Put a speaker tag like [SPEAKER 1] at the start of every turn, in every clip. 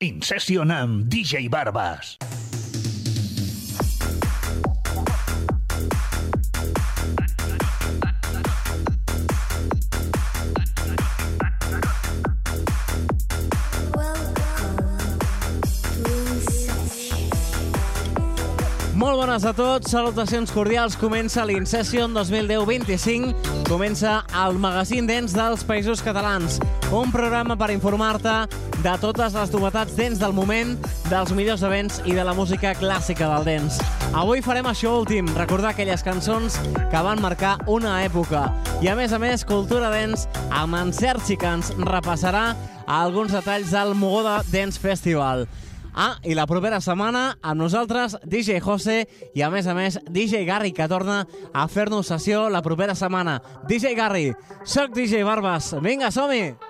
[SPEAKER 1] In Session amb DJ Barbas.
[SPEAKER 2] Molt bones a tots, salutacions cordials. Comença l'Incession 2010-25. Comença el magazín dents dels Països Catalans. Un programa per informar-te de totes les novetats dents del moment, dels millors events i de la música clàssica del dents. Avui farem això últim, recordar aquelles cançons que van marcar una època. I a més a més, Cultura Dents amb en Sergi, que ens repassarà alguns detalls del Mogoda Dance Festival. Ah, i la propera setmana amb nosaltres DJ Jose i a més a més DJ Garry que torna a fer-nos sessió la propera setmana. DJ Garry, soc DJ Barbas. Vinga, som-hi!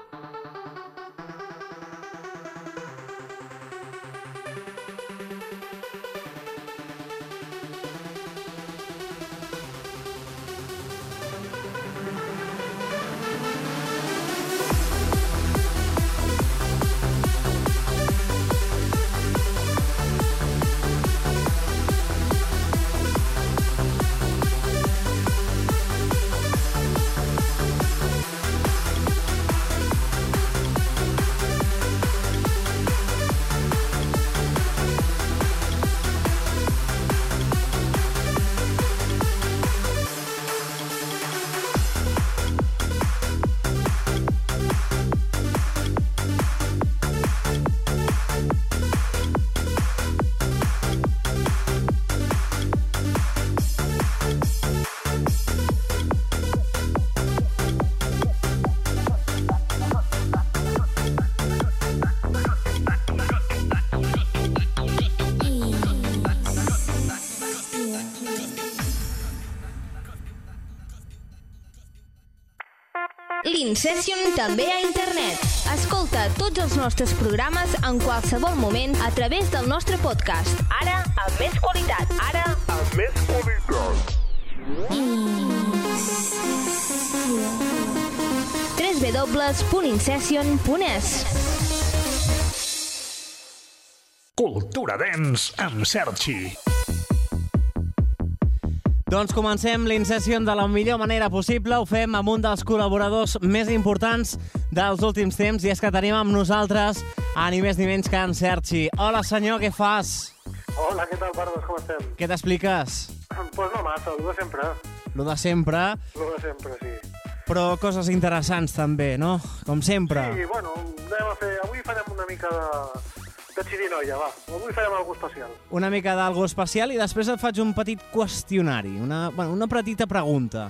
[SPEAKER 3] l'Incession també a internet. Escolta tots els nostres programes en qualsevol moment a través del nostre podcast. Ara, amb més qualitat. Ara, amb més qualitat. www.incession.es
[SPEAKER 1] Cultura Dents amb Sergi.
[SPEAKER 2] Doncs comencem l'Incession de la millor manera possible. Ho fem amb un dels col·laboradors més importants dels últims temps i és que tenim amb nosaltres a ni més ni menys que en Sergi. Hola senyor, què fas?
[SPEAKER 4] Hola, què tal, Barbas? Com estem?
[SPEAKER 2] Què t'expliques?
[SPEAKER 4] Pues no massa, el de sempre.
[SPEAKER 2] Lo de sempre,
[SPEAKER 4] El de sempre, sí.
[SPEAKER 2] però coses interessants també, no? Com sempre.
[SPEAKER 4] Sí, bueno, anem a fer... Avui farem una mica de, de xirinoia, va. Avui farem alguna especial.
[SPEAKER 2] Una mica d'algo especial i després et faig un petit qüestionari, una, bueno, una petita pregunta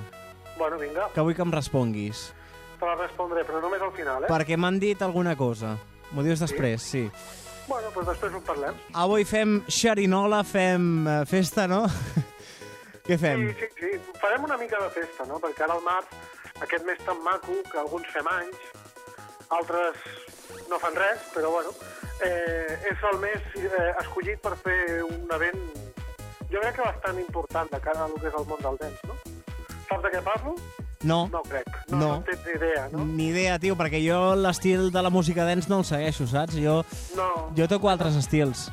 [SPEAKER 4] Bueno, vinga,
[SPEAKER 2] que vull que em responguis.
[SPEAKER 4] te la respondré, però només al final, eh?
[SPEAKER 2] Perquè m'han dit alguna cosa. M'ho dius després, sí.
[SPEAKER 4] Bueno, doncs després ho parlem.
[SPEAKER 2] Avui fem xerinola, fem eh, festa, no? Què fem?
[SPEAKER 4] Sí, sí, sí. Farem una mica de festa, no? Perquè ara al març, aquest mes tan maco, que alguns fem anys, altres no fan res, però bueno, eh, és el mes eh, escollit per fer un event, jo crec que bastant important de cara a lo que és el món del dance, no? Saps de què parlo?
[SPEAKER 2] No,
[SPEAKER 4] No crec. No,
[SPEAKER 2] No.
[SPEAKER 4] no. en tens ni idea, no?
[SPEAKER 2] ni idea, tio, perquè jo l'estil de la música dance no el segueixo, saps? Jo,
[SPEAKER 4] No.
[SPEAKER 2] jo toco altres estils.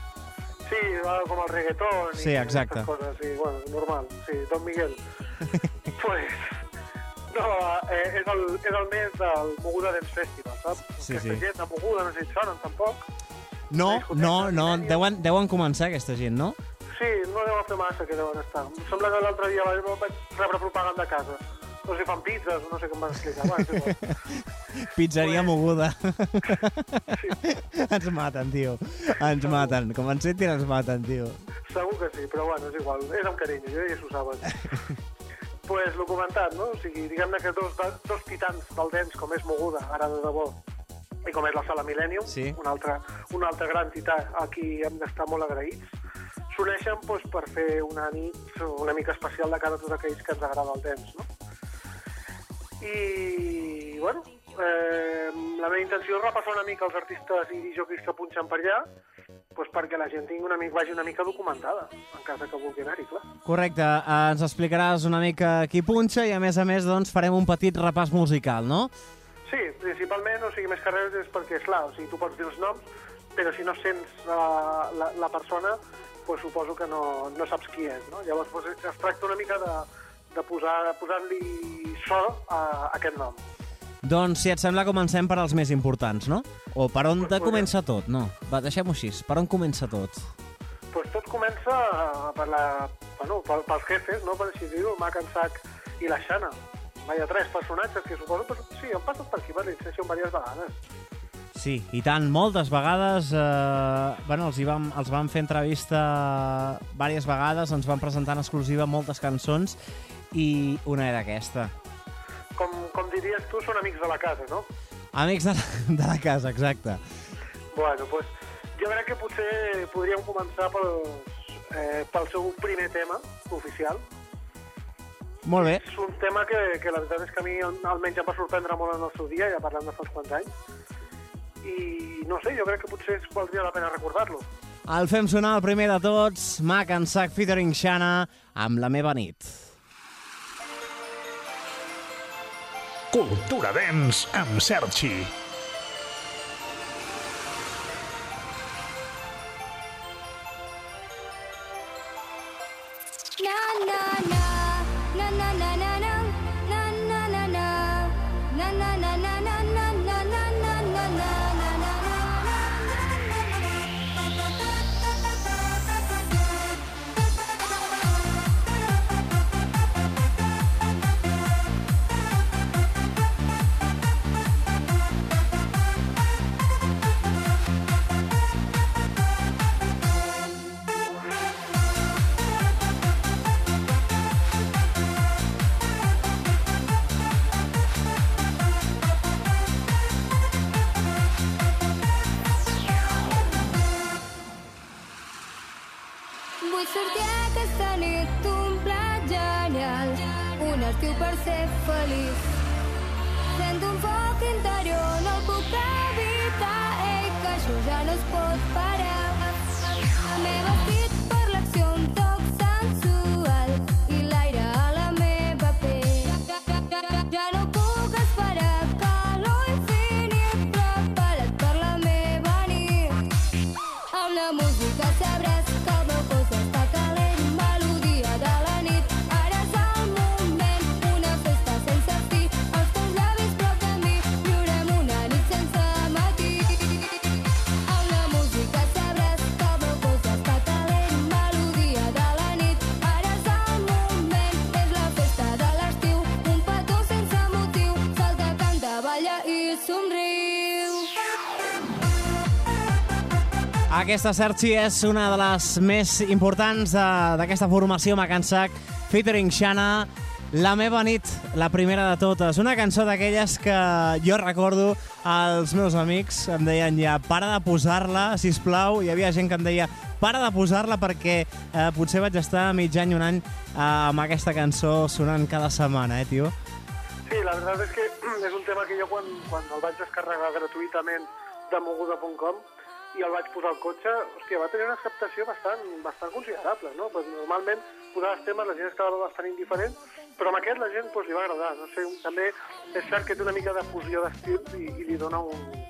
[SPEAKER 4] Sí, com el reggaeton
[SPEAKER 2] Sí,
[SPEAKER 4] i
[SPEAKER 2] exacte.
[SPEAKER 4] aquestes coses, sí, bueno, normal, sí, Don Miguel. pues, no, eh, és, el, és el mes del Moguda Dance Festival, saps?
[SPEAKER 2] Sí,
[SPEAKER 4] Aquesta
[SPEAKER 2] sí.
[SPEAKER 4] gent de Moguda, no sé si sonen tampoc.
[SPEAKER 2] No, no, no, deuen, deuen començar aquesta gent, no?
[SPEAKER 4] Sí, no deuen fer massa que deuen estar. Em sembla que l'altre dia vaig, rebre propaganda a casa. No sé si fan pizzas no sé què em van explicar. És igual.
[SPEAKER 2] Pizzeria
[SPEAKER 4] Pues-
[SPEAKER 2] moguda. ens maten, tio. Ens maten. Com ens sentin, ens maten, tio.
[SPEAKER 4] Segur que sí, però bueno, és igual. És amb carinyo, jo ja s'ho saben. pues el comentat, no? O sigui, diguem-ne que dos, dos titans del dance, com és Moguda, ara de debò, i com és la Sala Millennium,
[SPEAKER 2] Sí.
[SPEAKER 4] un, altre, un altre gran tità a qui hem d'estar molt agraïts, s'uneixen doncs, per fer una nit una mica especial de cara a tots aquells que ens agrada el dance, no? I, bueno, eh, la meva intenció és repassar una mica els artistes i jockeys que punxen per allà, doncs perquè la gent tingui una mica, vagi una mica documentada, en cas que vulgui anar-hi, clar.
[SPEAKER 2] Correcte, eh, ens explicaràs una mica qui punxa i a més a més doncs, farem un petit repàs musical, no?
[SPEAKER 4] Sí, principalment, o sigui, més que res és perquè, esclar, o sigui, tu pots dir els noms, però si no sents la, la, la persona, pues, suposo que no, no saps qui és. No? Llavors pues, es tracta una mica de, de posar- posar-li so a, a aquest nom.
[SPEAKER 2] Doncs, si et sembla, comencem per als més importants, no? O per on
[SPEAKER 4] Pues
[SPEAKER 2] comença tot? No, va, deixem-ho així. Per on comença tot?
[SPEAKER 4] Pues tot comença eh, per la, bueno, pel, pels jefes, no? per així dir-ho, Mac en Sac i la Xana. Vaya, tres personatges que suposo... Pues, sí, han passat per aquí per l'Incession diverses vegades.
[SPEAKER 2] Sí, i tant, moltes vegades, eh, bueno, els, hi vam, els vam fer entrevista diverses vegades, ens van presentar en exclusiva moltes cançons i una era aquesta.
[SPEAKER 4] Com, com diries tu, són amics de la casa, no?
[SPEAKER 2] Amics de la, de la casa, exacte.
[SPEAKER 4] Bueno, pues, jo crec que potser podríem començar pel, eh, pel seu primer tema oficial.
[SPEAKER 2] Molt bé.
[SPEAKER 4] És un tema que, que la veritat és que a mi al- almenys em va sorprendre molt en el seu dia, ja parlant de fa uns quants anys. I no sé, jo crec que potser es valdria la pena recordar-lo.
[SPEAKER 2] El fem sonar el primer de tots, Mac en Sac featuring Xana, amb la meva nit.
[SPEAKER 1] Cultura Dance amb Sergi.
[SPEAKER 5] Per ser feliç. Sento un foc interior, no el puc evitar, ei, que això ja no es pot parar. M'he vestit
[SPEAKER 2] Aquesta, Sergi, és una de les més importants d'aquesta formació Macansac, featuring Xana, La meva nit, la primera de totes. Una cançó d'aquelles que jo recordo als meus amics em deien ja, para de posar-la, si plau. Hi havia gent que em deia, para de posar-la perquè eh, potser vaig estar mig any, un any eh, amb aquesta cançó sonant cada setmana, eh, tio?
[SPEAKER 4] Sí, la veritat és que és un tema que jo quan, quan el vaig descarregar gratuïtament de moguda.com i el vaig posar al cotxe, hòstia, va tenir una acceptació bastant, bastant considerable, no? Pues normalment posar els temes la gent es quedava bastant indiferent, però amb aquest la gent pues, li va agradar, no sé, també és cert que té una mica de fusió d'estils i, i li dona un,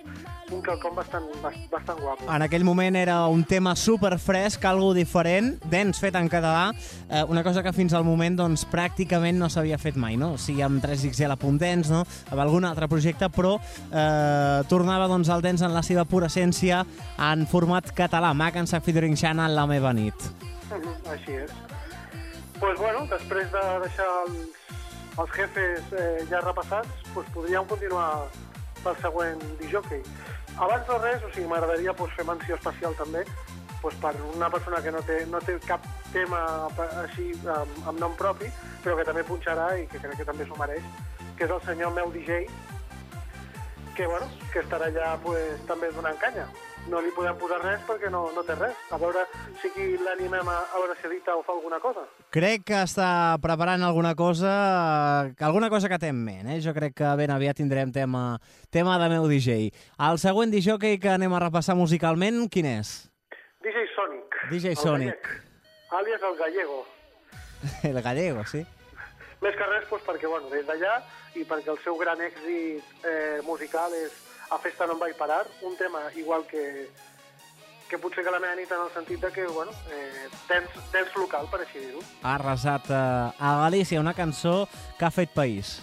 [SPEAKER 4] un quelcom bastant, bast- bastant guapo.
[SPEAKER 2] En aquell moment era un tema super fresc, algo diferent, dens fet en català, eh, una cosa que fins al moment doncs, pràcticament no s'havia fet mai, no? O sigui, amb 3XL a punt dens, no? amb algun altre projecte, però eh, tornava doncs, el dens en la seva pura essència en format català, Mac and Sac featuring Xana, La meva nit.
[SPEAKER 4] Mhm, Així és. pues bueno, després de deixar els, els jefes eh, ja repassats, pues podríem continuar pel següent disjockey. Abans de res, o sigui, m'agradaria pues, fer menció especial també pues, per una persona que no té, no té cap tema així amb, amb nom propi, però que també punxarà i que crec que també s'ho mereix, que és el senyor meu DJ, que, bueno, que estarà allà pues, també donant canya. No li podem posar res perquè no, no té res. A veure si aquí l'animem a, a veure si edita o fa alguna cosa.
[SPEAKER 2] Crec que està preparant alguna cosa, alguna cosa que té en ment, eh? Jo crec que ben aviat tindrem tema, tema de meu DJ. El següent DJ que anem a repassar musicalment, quin és?
[SPEAKER 4] DJ Sonic.
[SPEAKER 2] DJ
[SPEAKER 4] el
[SPEAKER 2] Sonic.
[SPEAKER 4] Gallec, àlias el gallego.
[SPEAKER 2] El gallego, sí?
[SPEAKER 4] Més que res doncs, perquè, bueno, des d'allà i perquè el seu gran èxit eh, musical és A Festa no em vaig parar, un tema igual que, que potser que la meva nit en el sentit de que, bueno, eh, dance, dance local, per així dir-ho.
[SPEAKER 2] Ha arrasat eh, a Galícia una cançó que ha fet país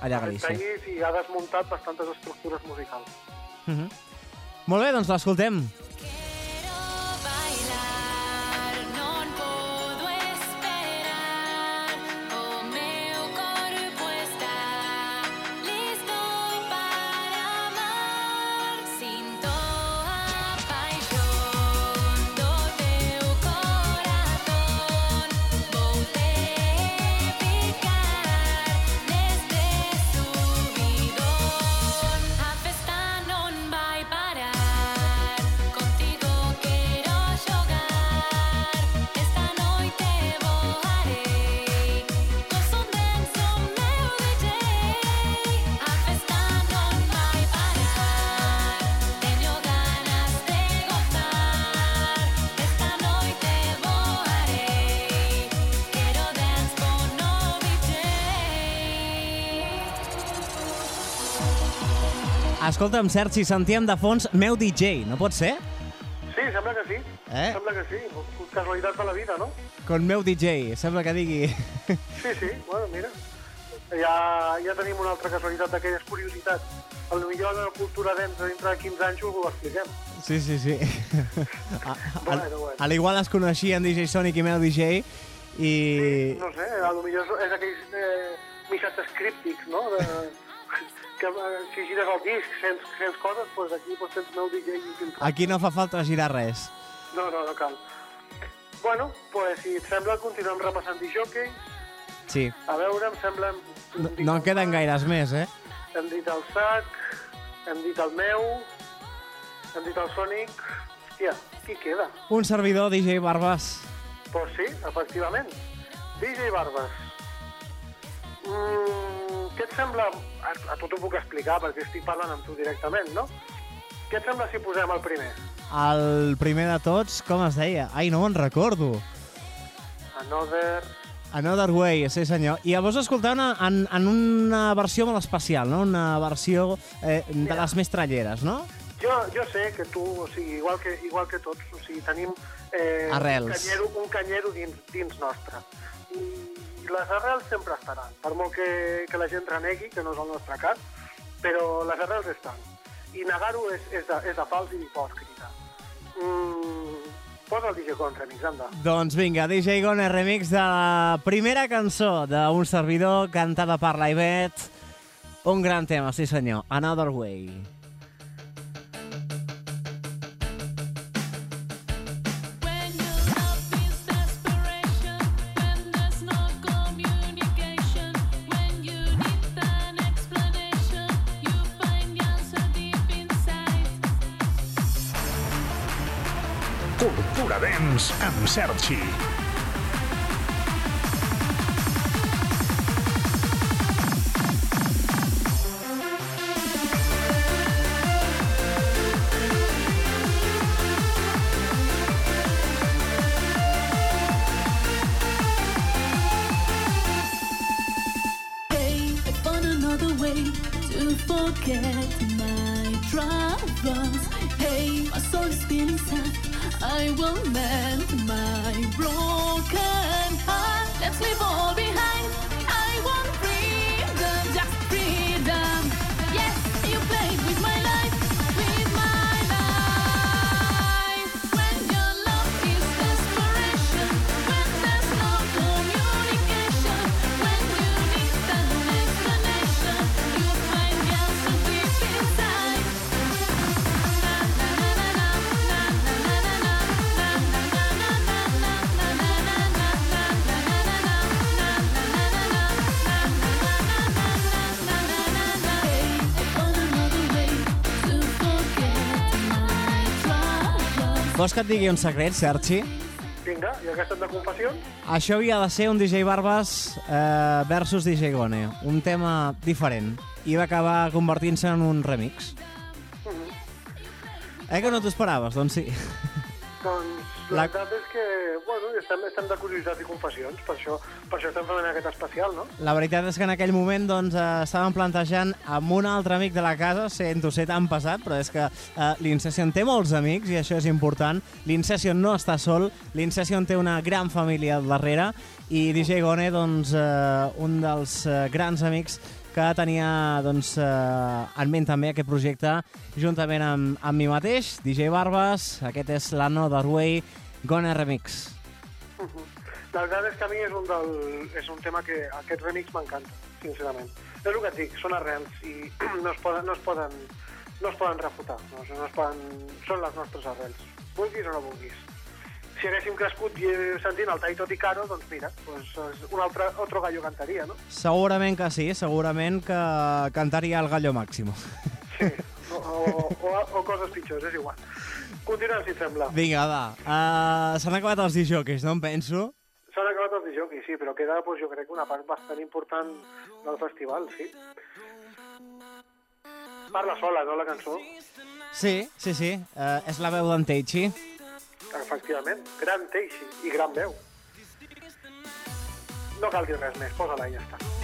[SPEAKER 2] allà a Galícia.
[SPEAKER 4] país i ha desmuntat bastantes estructures musicals.
[SPEAKER 2] Mhm. Molt bé, doncs l'escoltem. Escolta'm, Sergi, sentíem de fons meu DJ, no pot ser?
[SPEAKER 4] Sí, sembla que sí.
[SPEAKER 2] Eh?
[SPEAKER 4] Sembla que sí. Casualitat de la vida, no?
[SPEAKER 2] Con meu DJ, sembla que digui.
[SPEAKER 4] Sí, sí, bueno, mira. Ja, ja tenim una altra casualitat d'aquelles curiositats. Lo millor la cultura dentro dintre de 15 anys ho expliquem.
[SPEAKER 2] Sí, sí, sí. A, a,
[SPEAKER 4] Bueno, bueno.
[SPEAKER 2] a l'igual es coneixien DJ Sonic i meu DJ i...
[SPEAKER 4] No sé, millor és, és aquells eh, missatges críptics, no? De, que si gires el disc sents, sents coses, doncs aquí doncs tens meu DJ.
[SPEAKER 2] Aquí no fa falta girar res.
[SPEAKER 4] No, no, no cal. Bueno, pues, si et sembla, continuem repassant disjockeys.
[SPEAKER 2] Sí.
[SPEAKER 4] A veure, em sembla...
[SPEAKER 2] No, no en queden gaires més, eh?
[SPEAKER 4] Hem dit el sac, hem dit el meu, hem dit el Sonic... Hòstia, qui queda?
[SPEAKER 2] Un servidor, DJ Barbas.
[SPEAKER 4] Pues sí, efectivament. DJ Barbas. Mm, què et sembla... A, a tu t'ho puc explicar perquè estic parlant amb tu directament, no? Què et sembla si posem el primer?
[SPEAKER 2] El primer de tots, com es deia? Ai, no me'n recordo.
[SPEAKER 4] Another...
[SPEAKER 2] Another Way, sí senyor. I llavors escoltar una, en, en una versió molt especial, no? Una versió eh, de
[SPEAKER 4] Mira.
[SPEAKER 2] les més tralleres, no?
[SPEAKER 4] Jo, jo sé que tu, o sigui, igual que, igual que tots, o sigui, tenim eh,
[SPEAKER 2] Arrels.
[SPEAKER 4] un canyero, un canyero dins, dins nostre. I les arrels sempre estaran, per molt que, que la gent renegui, que no és el nostre cas, però les arrels estan. I negar-ho és, és, de, és de fals i d'hipòscrita. Mm, posa el DJ Con remix, anda.
[SPEAKER 2] Doncs vinga, DJ Gone remix de la primera cançó d'un servidor cantada per la. Un gran tema, sí senyor. Another Way.
[SPEAKER 6] Dance
[SPEAKER 2] Vols que et digui un secret, Sergi?
[SPEAKER 4] Vinga, i aquesta de confessions?
[SPEAKER 2] Això havia de ser un DJ Barbas eh, versus DJ Gone. Un tema diferent. I va acabar convertint-se en un remix. Eh que no t'ho esperaves? Doncs sí.
[SPEAKER 4] Doncs la, veritat és que, bueno, estem, estem de curiositats i confessions, per això, per això estem fent aquest especial, no?
[SPEAKER 2] La veritat és que en aquell moment doncs, eh, estàvem plantejant amb un altre amic de la casa, sento ser tan pesat, però és que eh, l'Incession té molts amics i això és important. L'Incession no està sol, l'Incession té una gran família al darrere i DJ Gone, doncs, eh, un dels eh, grans amics que tenia doncs, eh, en ment també aquest projecte juntament amb, amb mi mateix, DJ Barbas, aquest és l'Another Way Gone Remix.
[SPEAKER 4] La veritat és que a mi és un, del, és un tema que aquest remix m'encanta, sincerament. És el que et dic, són arrels i no es poden, no es poden, no es poden refutar, no, no es poden, són les nostres arrels, vulguis o no vulguis. Si haguéssim crescut i sentint el Taito Ticaro, doncs mira, doncs és un altre, otro gallo cantaria, no?
[SPEAKER 2] Segurament que sí, segurament que cantaria el Gallo Máximo.
[SPEAKER 4] Sí, o, o, o, o coses pitjors, és igual. Continuem, si et sembla.
[SPEAKER 2] Vinga, va. Uh, S'han acabat els disjockeys, no em penso?
[SPEAKER 4] S'han acabat els disjockeys, sí, però queda, doncs, jo crec, una part bastant important del festival, sí. Parla sola, no, la cançó?
[SPEAKER 2] Sí, sí, sí. Uh, és la veu d'en Teichi.
[SPEAKER 4] Efectivament, gran Teixi i gran veu. No cal dir res més, posa-la i ja està.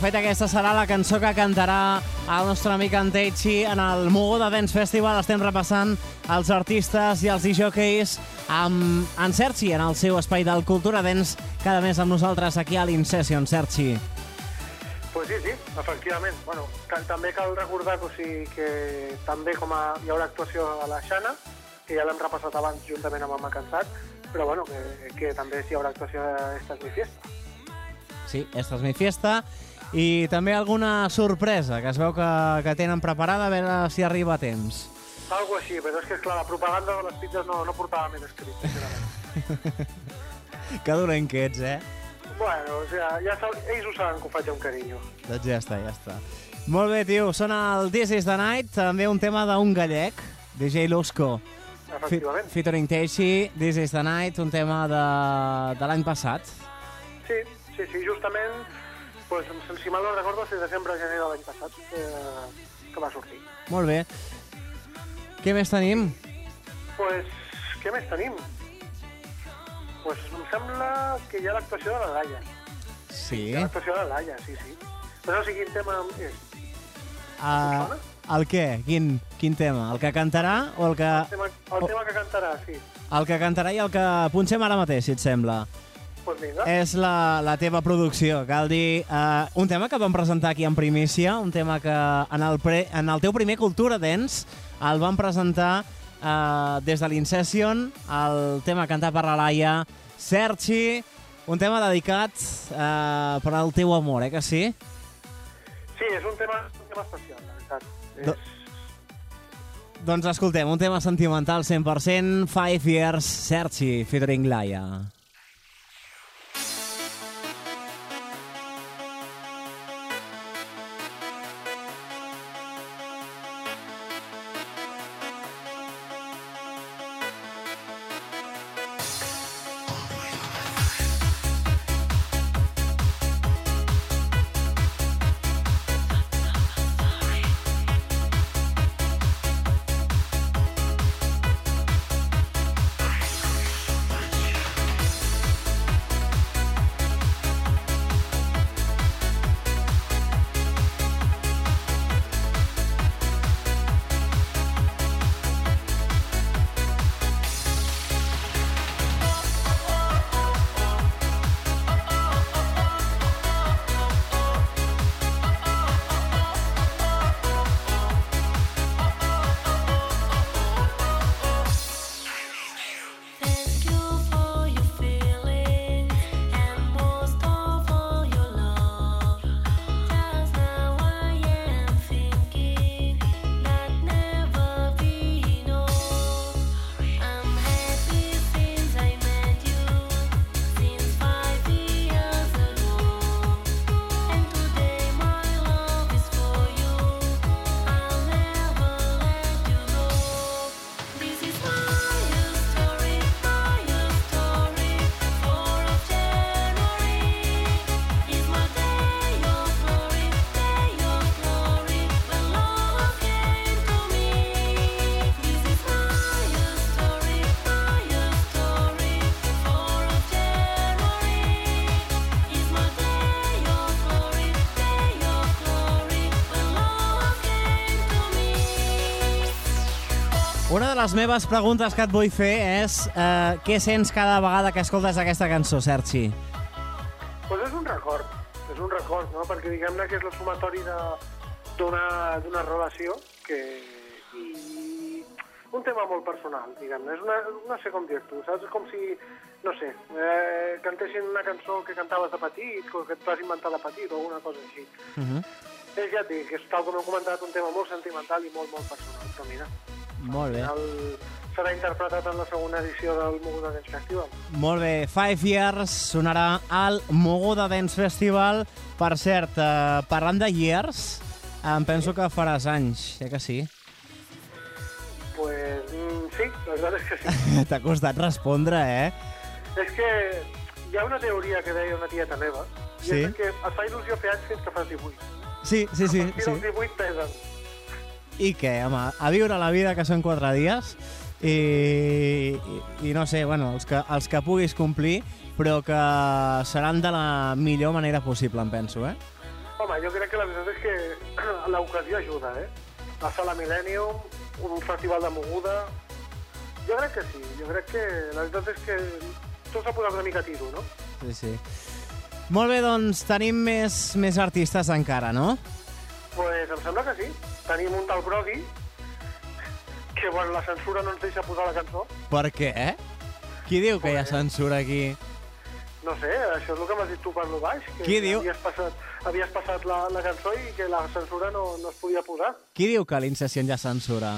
[SPEAKER 2] Fet, aquesta serà la cançó que cantarà el nostre amic en Teichi en el Mogoda Dance Festival. Estem repassant els artistes i els DJs amb en Sergi en el seu espai del Cultura Dance cada mes amb nosaltres aquí a l'Incession. Sergi.
[SPEAKER 4] Pues sí, sí, efectivament. Bueno, ta- també cal recordar que, o sigui, que també com a, hi haurà actuació a la Xana, que ja l'hem repassat abans juntament amb el Macansat, però bueno, que, que també hi haurà actuació a Esta és mi fiesta.
[SPEAKER 2] Sí, esta és mi fiesta. I també alguna sorpresa que es veu que, que tenen preparada, a veure si arriba a temps.
[SPEAKER 4] Algo així, però és que, esclar, la propaganda de les pizzas no, no portava més escrit, sincerament.
[SPEAKER 2] Que dolent que ets, eh?
[SPEAKER 4] bueno, o sigui, ja sab... ells ho saben que ho faig amb carinyo.
[SPEAKER 2] Doncs ja està, ja està. Molt bé, tio. Sona el This is the Night, també un tema d'un gallec, DJ Lusco.
[SPEAKER 4] Efectivament.
[SPEAKER 2] Featuring Teishi, This is the Night, un tema de, de l'any passat.
[SPEAKER 4] Sí, sí, sí, justament, pues, si mal no recordo, és desembre gener de l'any passat que, que va sortir.
[SPEAKER 2] Molt bé. Què més tenim?
[SPEAKER 4] pues, què més tenim? pues em sembla que hi ha l'actuació de la Laia.
[SPEAKER 2] Sí.
[SPEAKER 4] Hi ha l'actuació de la Laia, sí, sí. Però no sé quin tema és.
[SPEAKER 2] Uh, el què? Quin, quin tema? El que cantarà o el que...
[SPEAKER 4] El tema, el tema que cantarà, sí.
[SPEAKER 2] El que cantarà i el que punxem ara mateix, si et sembla.
[SPEAKER 4] Pues vinga.
[SPEAKER 2] És la, la teva producció, cal dir. Uh, un tema que vam presentar aquí en primícia, un tema que en el, pre, en el teu primer Cultura Dance el vam presentar uh, des de l'Incession, el tema cantat per la Laia, Sergi, Un tema dedicat eh, per al teu amor, eh, que sí?
[SPEAKER 4] Sí, és un tema, un tema especial, la veritat.
[SPEAKER 2] Do-
[SPEAKER 4] És,
[SPEAKER 2] Doncs escoltem, un tema sentimental 100%, Five Years, Sergi, featuring Laia. De les meves preguntes que et vull fer és eh, què sents cada vegada que escoltes aquesta cançó, Sergi?
[SPEAKER 4] pues és un record, és un record, no? Perquè diguem-ne que és la sumatori de- d'una d'una relació que... i un tema molt personal, diguem-ne. És una, no sé com dir-t'ho, saps? És com si, no sé, eh, cantessin una cançó que cantaves de petit, o que et vas inventar de petit, o alguna cosa així.
[SPEAKER 2] Uh -huh.
[SPEAKER 4] És, ja et dic, és tal com heu comentat, un tema molt sentimental i molt, molt personal, però mira,
[SPEAKER 2] Molt bé.
[SPEAKER 4] final serà interpretat en la segona edició del Moguda Dance Festival.
[SPEAKER 2] Molt bé, Five Years sonarà al Mogoda Dance Festival. Per cert, eh, parlant de Years, em penso que faràs anys, eh que sí?
[SPEAKER 4] Pues mm, sí, la veritat és que sí.
[SPEAKER 2] T'ha costat respondre, eh?
[SPEAKER 4] És que hi ha una teoria que deia una tieta meva, i
[SPEAKER 2] Sí?
[SPEAKER 4] és que et fa il·lusió fer anys fins que fas 18.
[SPEAKER 2] Sí, sí, sí.
[SPEAKER 4] I els
[SPEAKER 2] sí.
[SPEAKER 4] 18 pesen.
[SPEAKER 2] I què, home, a viure la vida, que són quatre dies, i, i, i no sé, bueno, els que, els que puguis complir, però que seran de la millor manera possible, em penso, eh?
[SPEAKER 4] Home, jo crec que la veritat és que l'ocasió ajuda, eh? La Sala Millennium, un festival de moguda... Jo crec que sí, jo crec que la veritat és que tot s'ha posat una mica a tiro, no?
[SPEAKER 2] Sí, sí. Molt bé, doncs tenim més, més artistes encara, no?
[SPEAKER 4] Pues em sembla que sí. Tenim un tal Brody, que bueno, la censura no ens deixa posar la cançó.
[SPEAKER 2] Per què? Qui diu que hi ha censura aquí?
[SPEAKER 4] No sé, això és el que m'has dit tu per lo baix, que
[SPEAKER 2] Qui diu?
[SPEAKER 4] havies passat, havies passat la, la cançó i que la censura no, no es podia posar.
[SPEAKER 2] Qui diu que a l'Incession hi ha censura?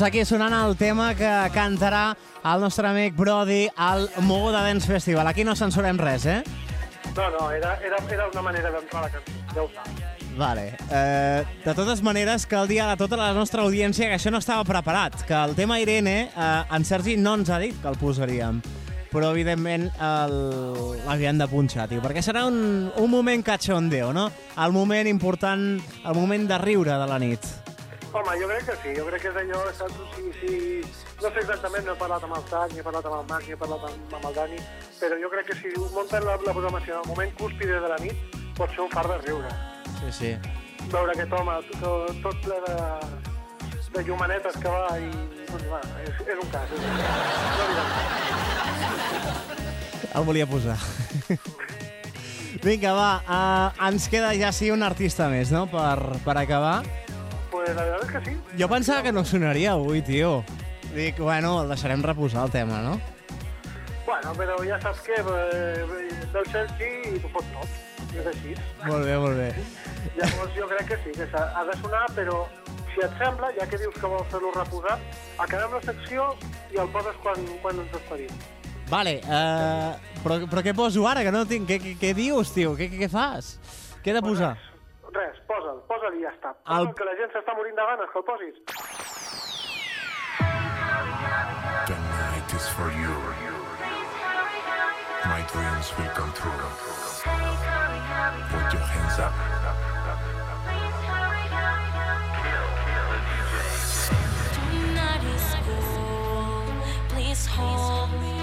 [SPEAKER 2] Doncs aquí sonant el tema que cantarà el nostre amic Brody al Moguda Dance Festival. Aquí no censurem res, eh?
[SPEAKER 4] No, no, era, era, era una manera d'entrar a la cançó, ja ho saps.
[SPEAKER 2] Vale. Eh, de totes maneres, cal dir a tota la nostra audiència que això no estava preparat, que el tema Irene, eh, en Sergi no ens ha dit que el posaríem però evidentment el- l'havíem de punxar, tio, perquè serà un, un moment cachondeo, no? El moment important, el moment de riure de la nit.
[SPEAKER 4] Home, jo crec que sí, jo crec que és allò, saps? Si, si... No sé exactament, no he parlat amb el Sac, ni he parlat amb el Marc, ni he parlat amb, amb el Dani, però jo crec que si munten la, la programació en el moment cúspide de la nit, pot ser un far de riure.
[SPEAKER 2] Sí, sí.
[SPEAKER 4] Veure aquest home tot, tot ple de, de llumanetes que va i... Doncs, va, és, és un cas. És un cas.
[SPEAKER 2] El volia posar. Vinga, va, uh, ens queda ja sí un artista més, no?, per, per acabar.
[SPEAKER 4] Pues la veritat és que sí.
[SPEAKER 2] Jo pensava que no sonaria avui, tio. Dic, bueno, el deixarem reposar el tema, no?
[SPEAKER 4] Bueno, però ja saps que eh, del Sergi ho pot tot. És així.
[SPEAKER 2] Molt bé, molt bé.
[SPEAKER 4] Llavors jo crec que sí, que ha de sonar, però si et sembla, ja que dius que vols fer-lo reposar, acabem la secció i el poses quan, quan ens despedim.
[SPEAKER 2] Vale, uh, però, però què poso ara, que no tinc... Què, què, què dius, tio? Què, què, què fas? Què he de posar?
[SPEAKER 4] Res, res posa'l, posa'l i ja està.
[SPEAKER 2] El-
[SPEAKER 4] El... Que la gent s'està morint de ganes, que el posis.
[SPEAKER 7] The night is for you. My dreams will come true. Put your hands up.
[SPEAKER 6] Tonight is cold. Please hold me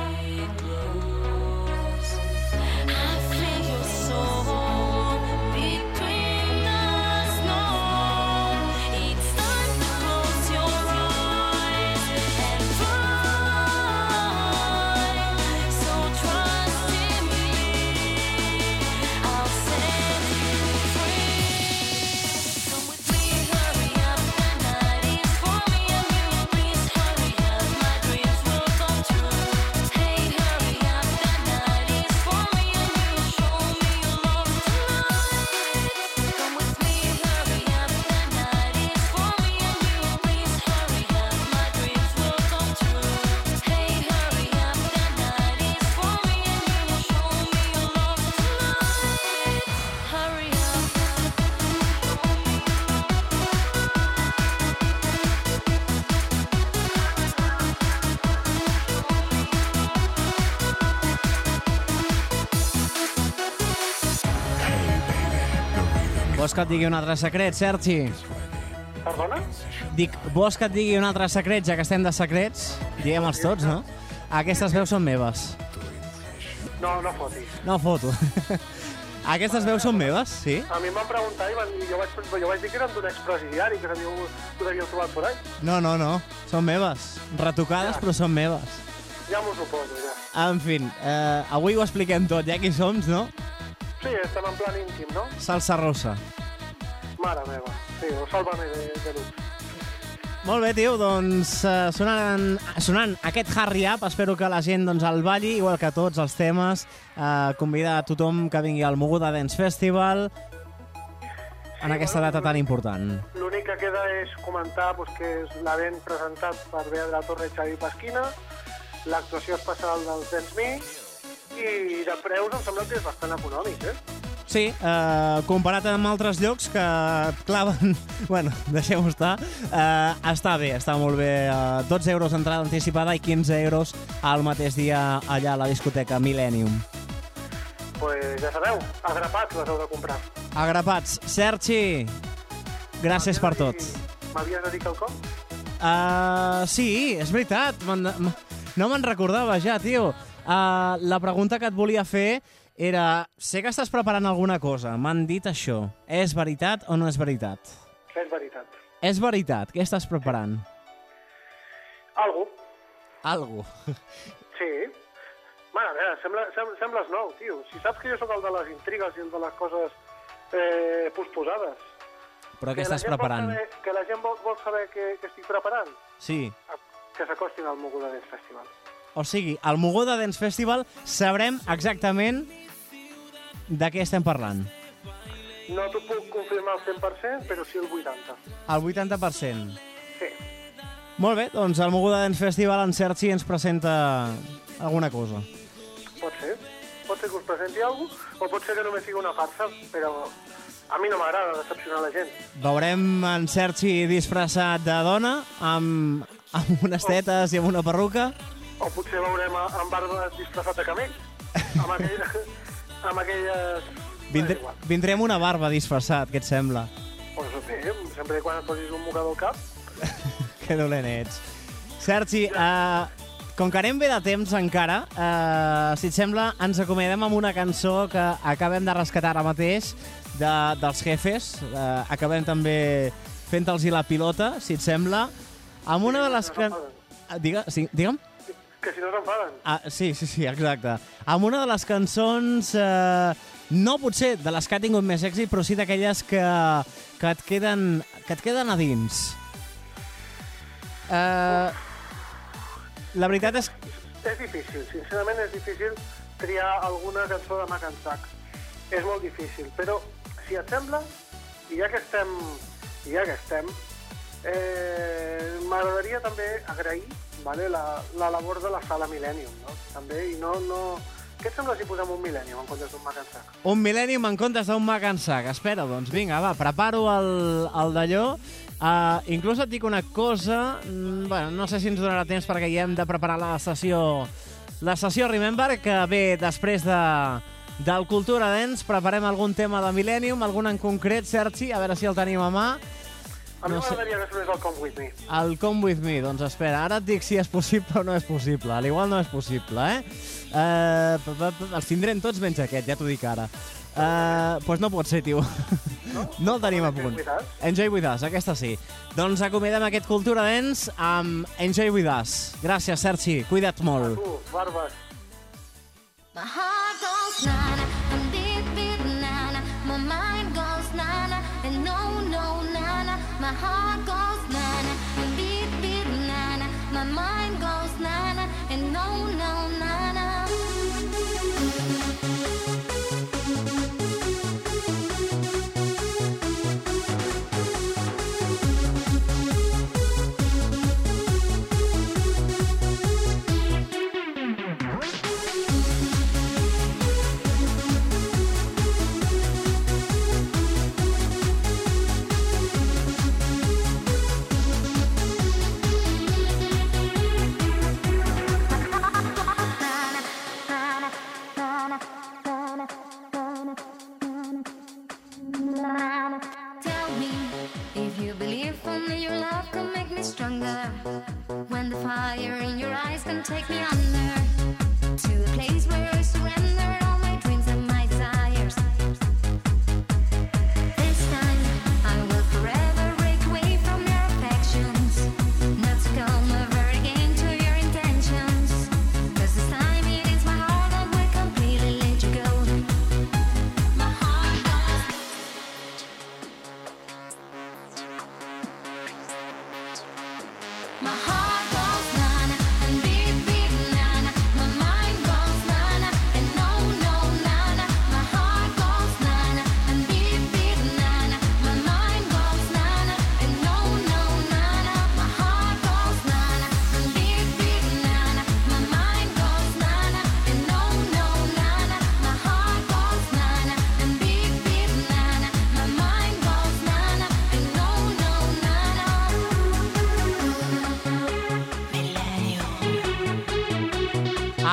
[SPEAKER 2] que et digui un altre secret, Sergi?
[SPEAKER 4] Perdona?
[SPEAKER 2] Dic, vols que et digui un altre secret, ja que estem de secrets? Diguem-els tots, no? Aquestes veus són meves.
[SPEAKER 4] No, no fotis.
[SPEAKER 2] No foto. Aquestes veus són meves, sí?
[SPEAKER 4] A mi em van preguntar i, van, i jo, vaig, jo vaig dir que eren d'un expresidiari, que que l'havíeu trobat por ahí.
[SPEAKER 2] No, no, no. Són meves. Retocades, però són meves.
[SPEAKER 4] Ja m'ho suposo, ja.
[SPEAKER 2] En fi, eh, avui ho expliquem tot, ja que hi som, no?
[SPEAKER 4] Sí, estem en plan íntim, no?
[SPEAKER 2] Salsa rossa.
[SPEAKER 4] Mare meva. Sí, o sálvame de, de luz.
[SPEAKER 2] Molt bé, tio, doncs eh, sonant, sonant aquest Harry Up, espero que la gent doncs, el balli, igual que tots els temes, eh, convidar a tothom que vingui al Moguda Dance Festival en aquesta data tan important.
[SPEAKER 4] L'únic que queda és comentar pues, que és l'event presentat per Bea de la Torre Xavi Pasquina, l'actuació especial dels Dance Me, i de preus em sembla que és bastant econòmic, eh?
[SPEAKER 2] Sí, eh, comparat amb altres llocs que claven... Bueno, deixem-ho estar. Eh, està bé, està molt bé. Eh, 12 euros entrada anticipada i 15 euros al mateix dia allà a la discoteca Millennium.
[SPEAKER 4] pues ja sabeu, agrapats les heu de comprar.
[SPEAKER 2] Agrapats. Sergi, gràcies per tot.
[SPEAKER 4] M'havies de dir quelcom?
[SPEAKER 2] Uh, sí, és veritat. No me'n recordava ja, tio. Uh, la pregunta que et volia fer era... Sé que estàs preparant alguna cosa. M'han dit això. És veritat o no és veritat?
[SPEAKER 4] És veritat.
[SPEAKER 2] És veritat. Què estàs preparant?
[SPEAKER 4] Algo,
[SPEAKER 2] Algo.
[SPEAKER 4] sí. Mare meva, sembla, sem, sembles nou, tio. Si saps que jo sóc el de les intrigues i el de les coses eh, posposades.
[SPEAKER 2] Però què estàs preparant?
[SPEAKER 4] Saber, que la gent vol, vol saber què, què estic preparant?
[SPEAKER 2] Sí.
[SPEAKER 4] Que s'acostin al Moguda Dance Festival.
[SPEAKER 2] O sigui, al Mogoda Dance Festival sabrem exactament de què estem parlant.
[SPEAKER 4] No t'ho puc confirmar al 100%, però sí el 80%.
[SPEAKER 2] El 80%.
[SPEAKER 4] Sí.
[SPEAKER 2] Molt bé, doncs al Moguda Dance Festival en Sergi ens presenta alguna cosa.
[SPEAKER 4] Pot ser. Pot ser que us presenti alguna cosa, o pot ser que només sigui una farsa, però a mi no m'agrada decepcionar la gent.
[SPEAKER 2] Veurem en Sergi disfressat de dona, amb, amb unes tetes i amb una perruca.
[SPEAKER 4] O potser veurem en Barba disfressat de camell, amb, aquell, amb aquelles...
[SPEAKER 2] Vindre,
[SPEAKER 4] És igual.
[SPEAKER 2] vindré amb una barba disfressat, què et sembla?
[SPEAKER 4] Pues bé, sempre quan et posis un mocador al cap.
[SPEAKER 2] Que dolent ets. Sergi, eh, com que anem bé de temps encara, eh, si et sembla, ens acomiadem amb una cançó que acabem de rescatar ara mateix de, dels jefes. Eh, acabem també fent-los la pilota, si et sembla, amb una de les... Can... Ah, Digue, sí, digue'm.
[SPEAKER 4] Que si no s'enfaden.
[SPEAKER 2] Ah, sí, sí, sí, exacte. Amb una de les cançons, eh, no potser de les que ha tingut més èxit, però sí d'aquelles que, que, et queden, que et queden a dins. Eh, la veritat és...
[SPEAKER 4] És difícil, sincerament és difícil triar alguna cançó de Mac and Sac. És molt difícil, però si et sembla, i ja que estem, i ja que estem, eh, m'agradaria també agrair vale, la, la labor de la sala Millennium, no? També, i no, no... Què et sembla si posem un Millennium en comptes d'un Mac Sac?
[SPEAKER 2] Un Millennium en comptes d'un Mac Sac. Espera, doncs, vinga, va, preparo el, el d'allò. Uh, inclús et dic una cosa, mm, bueno, no sé si ens donarà temps perquè ja hem de preparar la sessió la sessió Remember, que ve després de, del Cultura Dance. Preparem algun tema de Millennium, algun en concret, Sergi, a veure si el tenim a mà.
[SPEAKER 4] A mi
[SPEAKER 2] No sé.
[SPEAKER 4] m'agradaria que sonés el Come With Me.
[SPEAKER 2] El Come With Me, doncs espera, ara et dic si és possible o no és possible. A l'igual no és possible, eh? Uh, els tindrem tots menys aquest, ja t'ho dic ara. Doncs pues no pot ser, tio. No, no el tenim a punt.
[SPEAKER 4] Enjoy With Us?
[SPEAKER 2] Aquesta sí. Doncs acomiadem aquest Cultura Dance amb Enjoy With Us. Gràcies, Sergi. Cuida't molt.
[SPEAKER 4] Tu, Barbes.
[SPEAKER 3] My heart goes na-na, beat, beat, na-na. My mind My heart goes na-na, beat, beat, na-na. My mind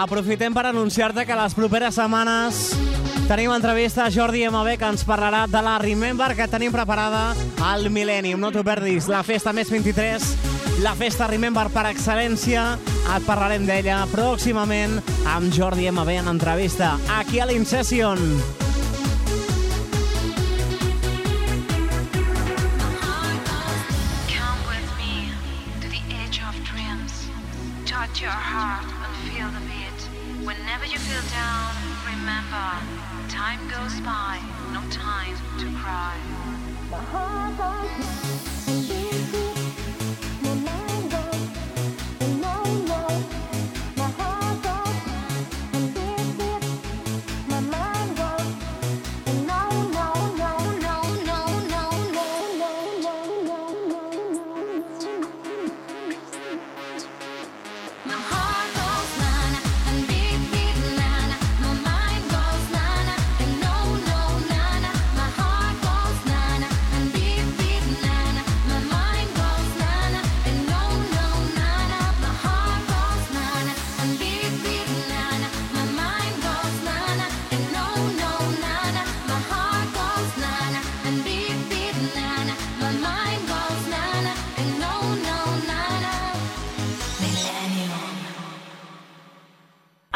[SPEAKER 2] Aprofitem per anunciar-te que les properes setmanes tenim entrevista a Jordi MB que ens parlarà de la Remember que tenim preparada al Millennium. No t'ho perdis, la festa més 23, la festa Remember per excel·lència. Et parlarem d'ella pròximament amb Jordi MB en entrevista aquí a l'Incession.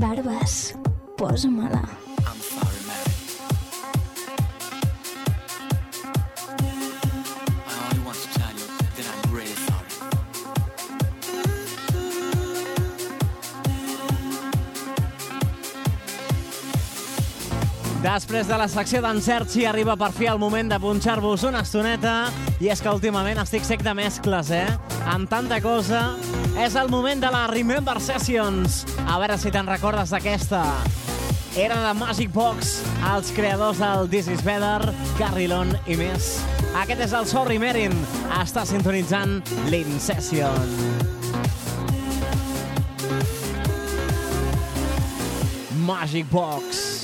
[SPEAKER 8] Barbes, posa-me-la.
[SPEAKER 9] I'm sorry, Mary. I only want to tell you that I'm really sorry.
[SPEAKER 2] Després de la secció d'encerts, hi arriba per fi el moment de punxar-vos una estoneta. I és que últimament estic sec de mescles, eh? Amb tanta cosa. És el moment de la Remember Sessions. A veure si te'n recordes d'aquesta. Era de Magic Box, els creadors del This Is Better, Carrilon i més. Aquest és el Sorry Merin. Està sintonitzant l'Incession. Magic Box.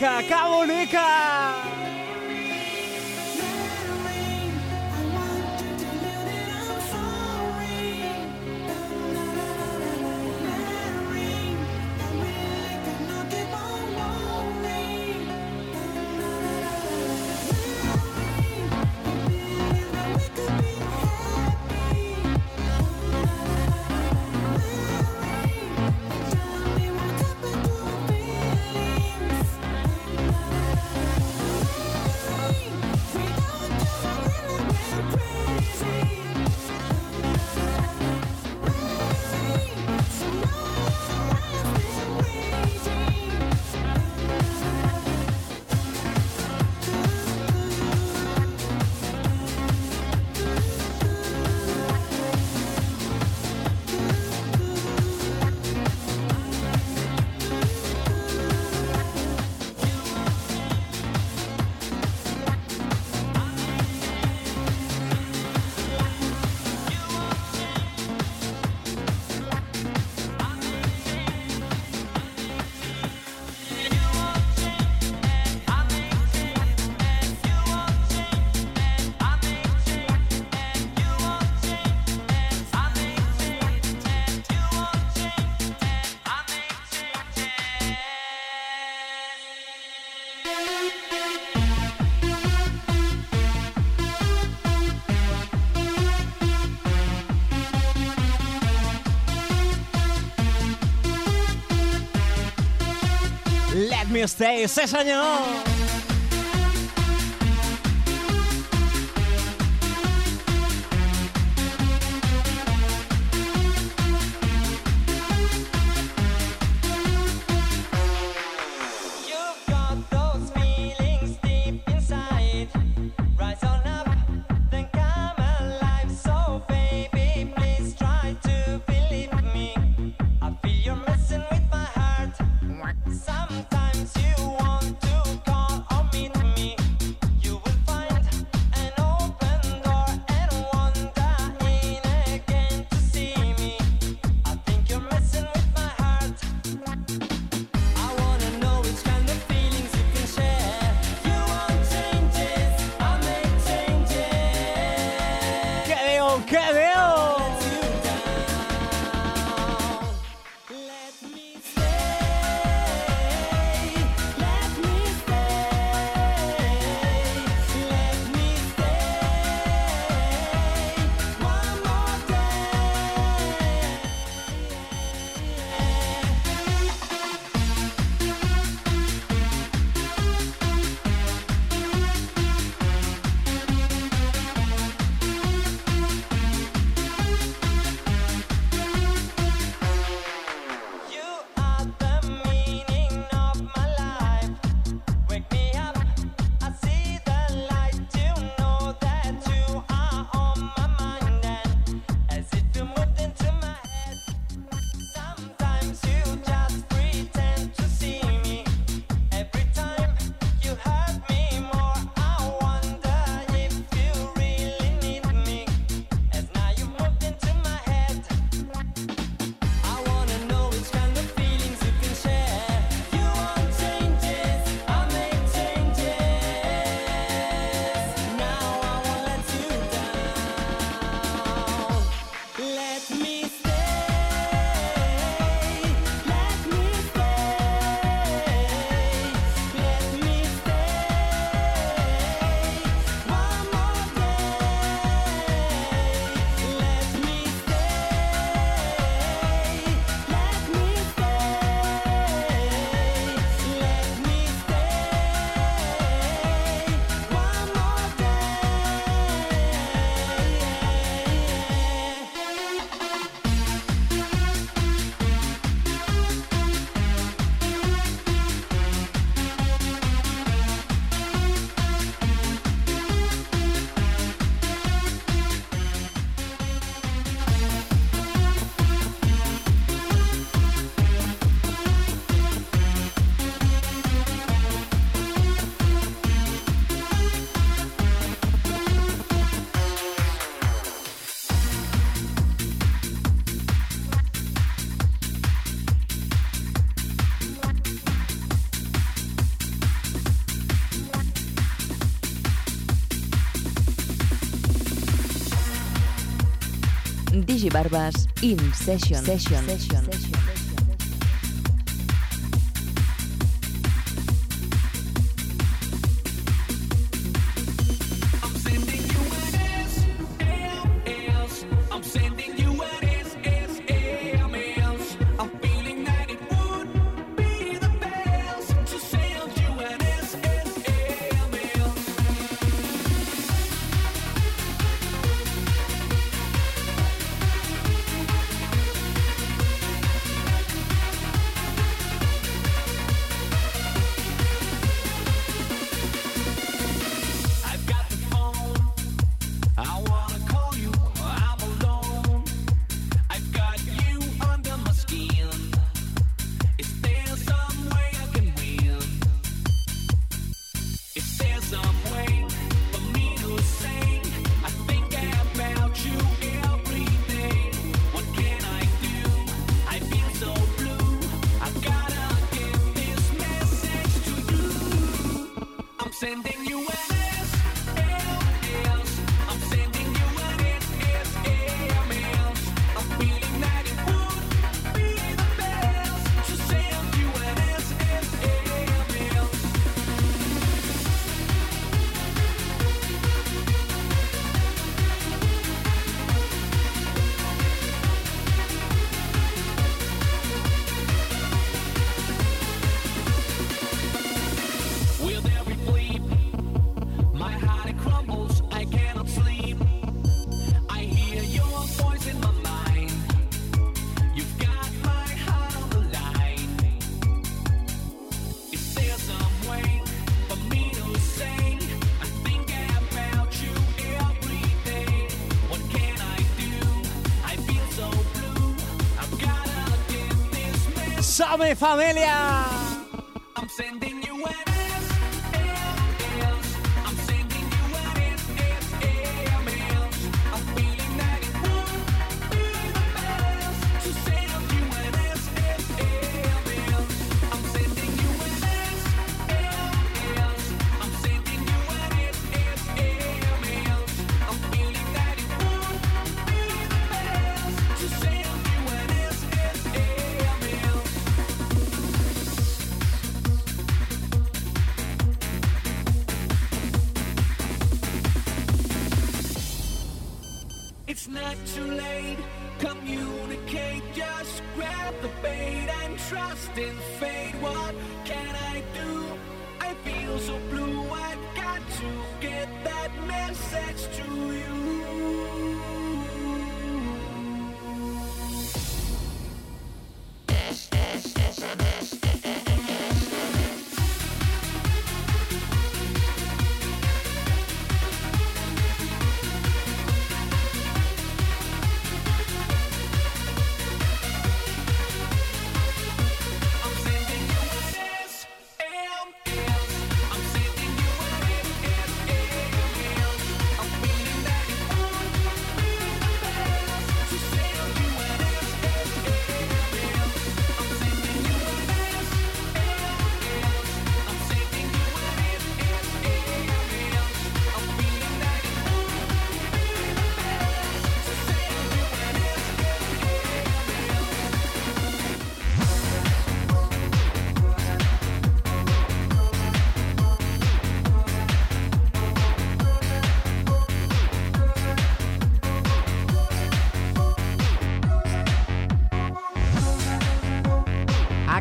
[SPEAKER 10] Caboneca. mystère, c'est
[SPEAKER 11] génial! Barbas In Session. session. session. session.
[SPEAKER 9] ¡Dame familia!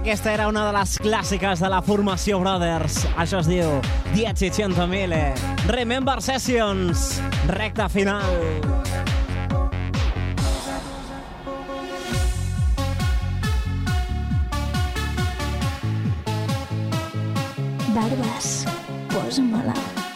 [SPEAKER 2] Aquesta era una de les clàssiques de la formació Brothers. Això es diu 10.60.000. Remember Sessions, recta final.
[SPEAKER 12] Barbas, posa-me-la.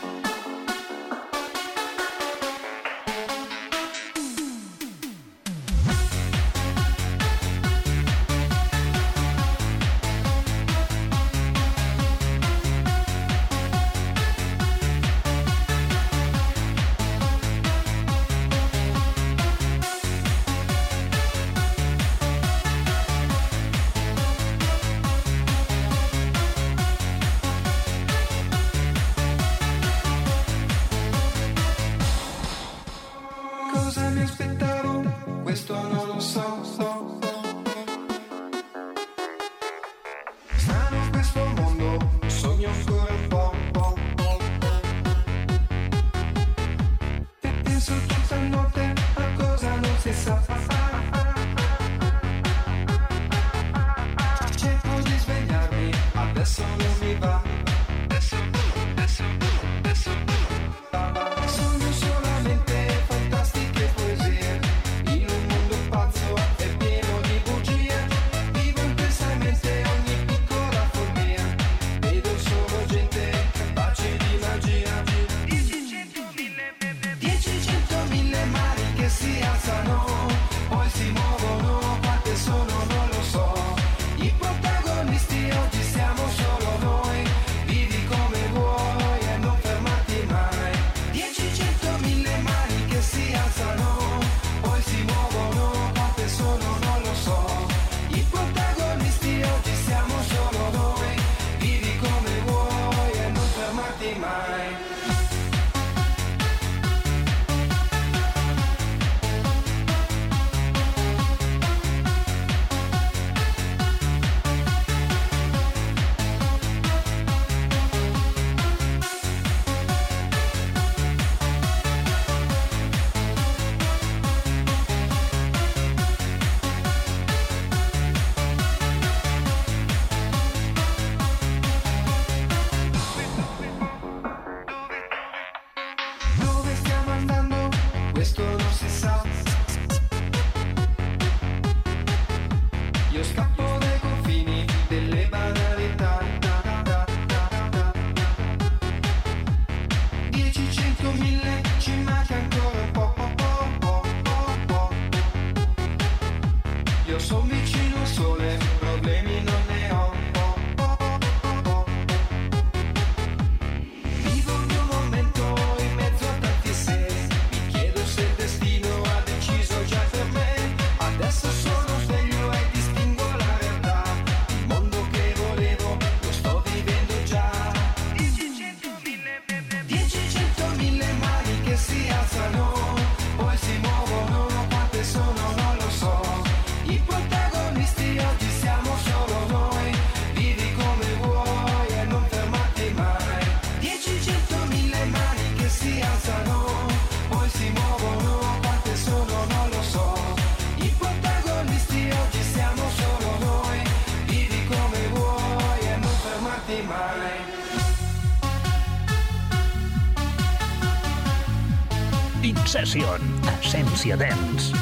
[SPEAKER 1] Incession, essència dents.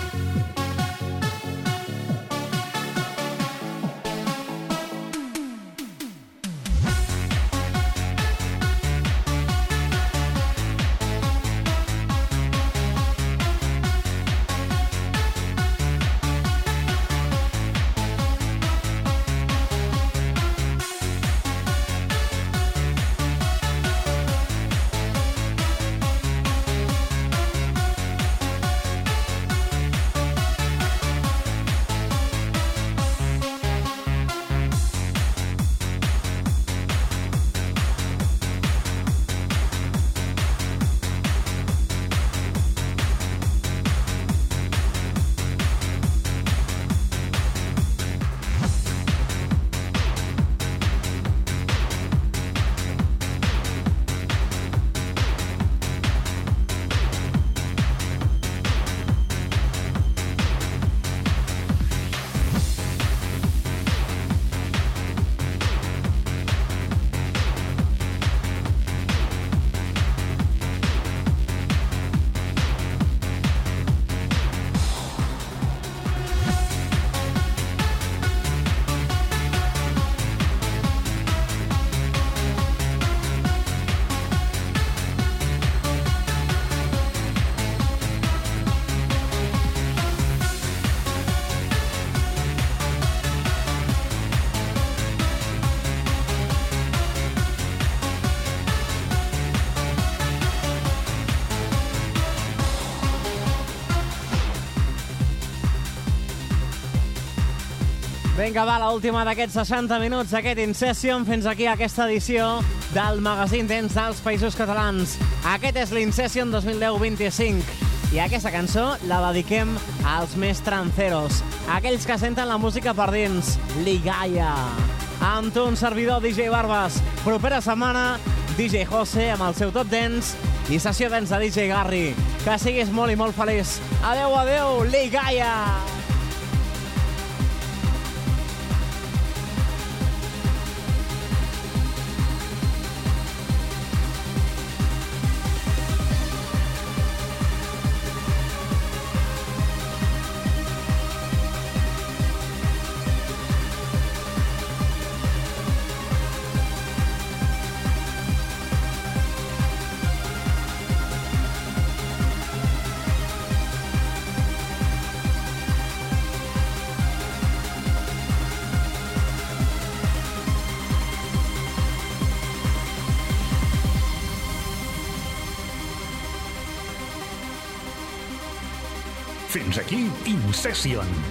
[SPEAKER 2] Vinga, va, l'última d'aquests 60 minuts, aquest Incession, fins aquí aquesta edició del magazín Dents dels Països Catalans. Aquest és l'Incession 2010-25 i aquesta cançó la dediquem als més tranceros, aquells que senten la música per dins, Ligaia. Amb tu, un servidor DJ Barbas. Propera setmana, DJ Jose amb el seu Top dents i sessió dents de DJ Garri. Que siguis molt i molt feliç. Adeu, adeu,
[SPEAKER 1] Ligaia! Ligaia! Incession.